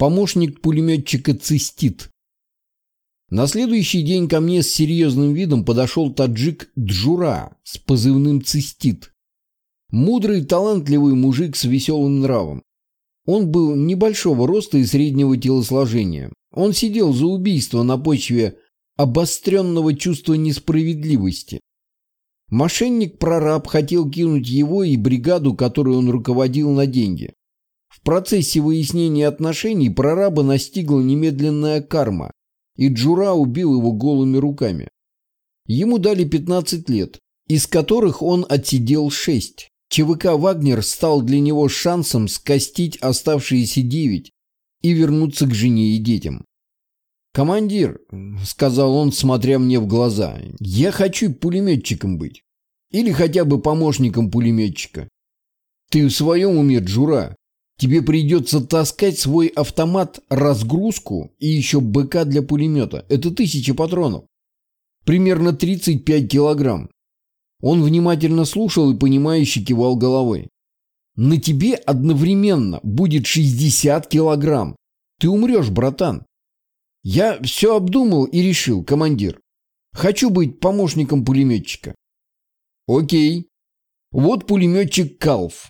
помощник пулеметчика Цистит. На следующий день ко мне с серьезным видом подошел таджик Джура с позывным Цистит. Мудрый, талантливый мужик с веселым нравом. Он был небольшого роста и среднего телосложения. Он сидел за убийство на почве обостренного чувства несправедливости. Мошенник-прораб хотел кинуть его и бригаду, которую он руководил, на деньги. В процессе выяснения отношений прораба настигла немедленная карма, и Джура убил его голыми руками. Ему дали 15 лет, из которых он отсидел 6. ЧВК «Вагнер» стал для него шансом скостить оставшиеся 9 и вернуться к жене и детям. «Командир», — сказал он, смотря мне в глаза, — «я хочу пулеметчиком быть. Или хотя бы помощником пулеметчика. Ты в своем уме, Джура? Тебе придется таскать свой автомат, разгрузку и еще БК для пулемета. Это тысяча патронов. Примерно 35 килограмм. Он внимательно слушал и понимающе кивал головой. На тебе одновременно будет 60 килограмм. Ты умрешь, братан. Я все обдумал и решил, командир. Хочу быть помощником пулеметчика. Окей. Вот пулеметчик Калф.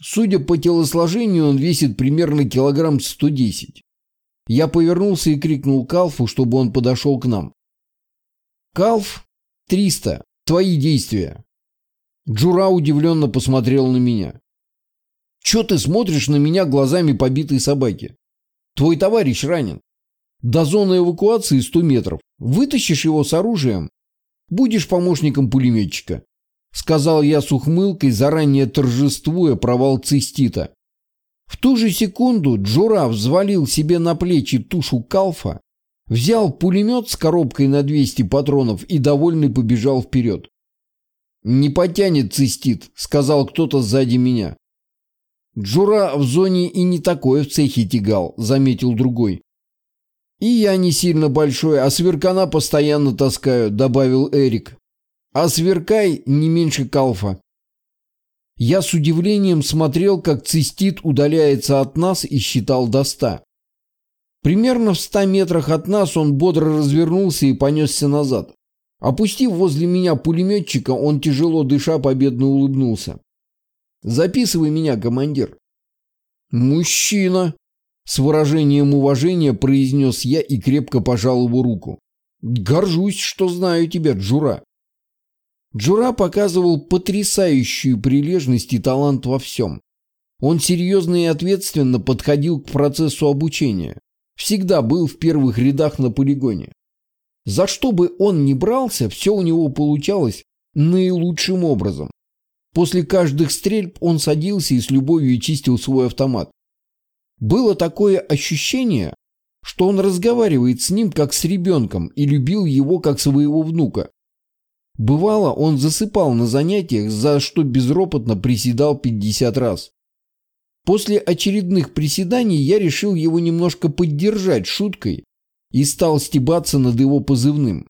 Судя по телосложению, он весит примерно килограмм 110. Я повернулся и крикнул Калфу, чтобы он подошел к нам. «Калф, 300. Твои действия». Джура удивленно посмотрел на меня. «Че ты смотришь на меня глазами побитой собаки? Твой товарищ ранен. До зоны эвакуации 100 метров. Вытащишь его с оружием, будешь помощником пулеметчика. Сказал я с ухмылкой, заранее торжествуя провал цистита. В ту же секунду Джура взвалил себе на плечи тушу калфа, взял пулемет с коробкой на 200 патронов и довольный побежал вперед. «Не потянет цистит», — сказал кто-то сзади меня. «Джура в зоне и не такое в цехе тягал», — заметил другой. «И я не сильно большой, а сверкана постоянно таскаю», — добавил Эрик. А сверкай не меньше калфа. Я с удивлением смотрел, как цистит удаляется от нас и считал до ста. Примерно в ста метрах от нас он бодро развернулся и понесся назад. Опустив возле меня пулеметчика, он тяжело дыша победно улыбнулся. «Записывай меня, командир». «Мужчина!» С выражением уважения произнес я и крепко пожал его руку. «Горжусь, что знаю тебя, Джура». Джура показывал потрясающую прилежность и талант во всем. Он серьезно и ответственно подходил к процессу обучения. Всегда был в первых рядах на полигоне. За что бы он ни брался, все у него получалось наилучшим образом. После каждых стрельб он садился и с любовью чистил свой автомат. Было такое ощущение, что он разговаривает с ним как с ребенком и любил его как своего внука. Бывало, он засыпал на занятиях, за что безропотно приседал 50 раз. После очередных приседаний я решил его немножко поддержать шуткой и стал стебаться над его позывным.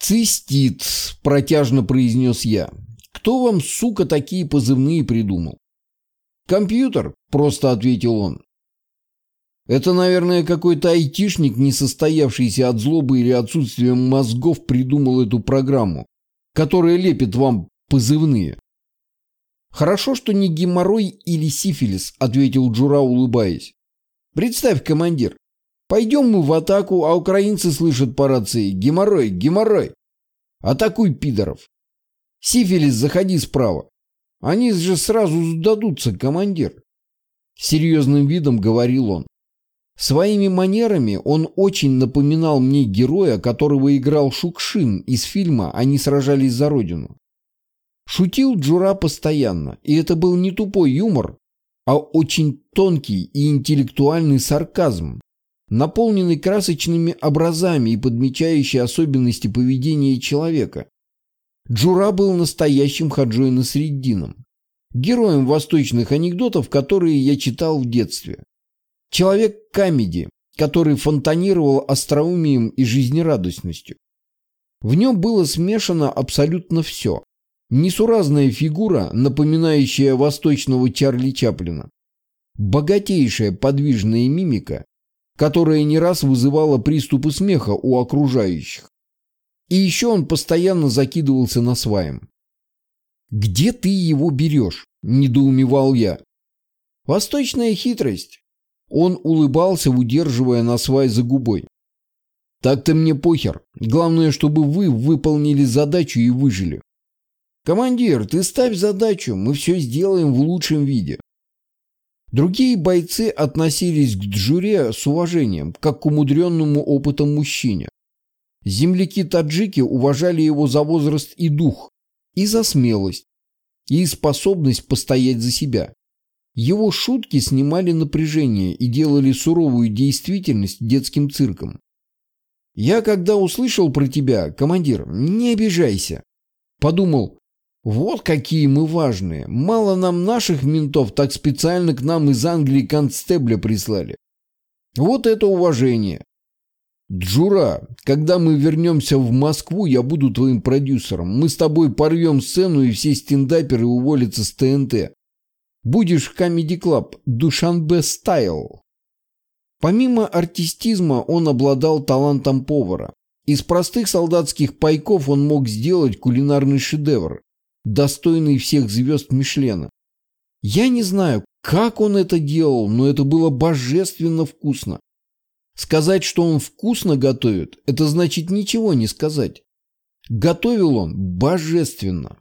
«Цистит», – протяжно произнес я. «Кто вам, сука, такие позывные придумал?» «Компьютер», – просто ответил он. Это, наверное, какой-то айтишник, не состоявшийся от злобы или отсутствия мозгов, придумал эту программу, которая лепит вам позывные. «Хорошо, что не геморрой или сифилис», — ответил Джура, улыбаясь. «Представь, командир, пойдем мы в атаку, а украинцы слышат по рации «Геморрой, геморрой!» Атакуй, пидоров! Сифилис, заходи справа. Они же сразу сдадутся, командир. Серьезным видом говорил он. Своими манерами он очень напоминал мне героя, которого играл Шукшин из фильма «Они сражались за Родину». Шутил Джура постоянно, и это был не тупой юмор, а очень тонкий и интеллектуальный сарказм, наполненный красочными образами и подмечающий особенности поведения человека. Джура был настоящим Хаджой Насреддином, героем восточных анекдотов, которые я читал в детстве. Человек-камеди, который фонтанировал остроумием и жизнерадостностью. В нем было смешано абсолютно все. Несуразная фигура, напоминающая восточного Чарли Чаплина. богатейшая подвижная мимика, которая не раз вызывала приступы смеха у окружающих. И еще он постоянно закидывался на сваем. «Где ты его берешь?» – недоумевал я. «Восточная хитрость». Он улыбался, удерживая на свай за губой. «Так-то мне похер. Главное, чтобы вы выполнили задачу и выжили». «Командир, ты ставь задачу, мы все сделаем в лучшем виде». Другие бойцы относились к Джуре с уважением, как к умудренному опытом мужчине. Земляки-таджики уважали его за возраст и дух, и за смелость, и способность постоять за себя. Его шутки снимали напряжение и делали суровую действительность детским цирком. «Я когда услышал про тебя, командир, не обижайся», подумал, вот какие мы важные. Мало нам наших ментов, так специально к нам из Англии констебля прислали. Вот это уважение. Джура, когда мы вернемся в Москву, я буду твоим продюсером. Мы с тобой порвем сцену, и все стендаперы уволятся с ТНТ. Будешь в Comedy Club Душанбе Стайл. Помимо артистизма, он обладал талантом повара. Из простых солдатских пайков он мог сделать кулинарный шедевр, достойный всех звезд Мишлена. Я не знаю, как он это делал, но это было божественно вкусно. Сказать, что он вкусно готовит, это значит ничего не сказать. Готовил он божественно.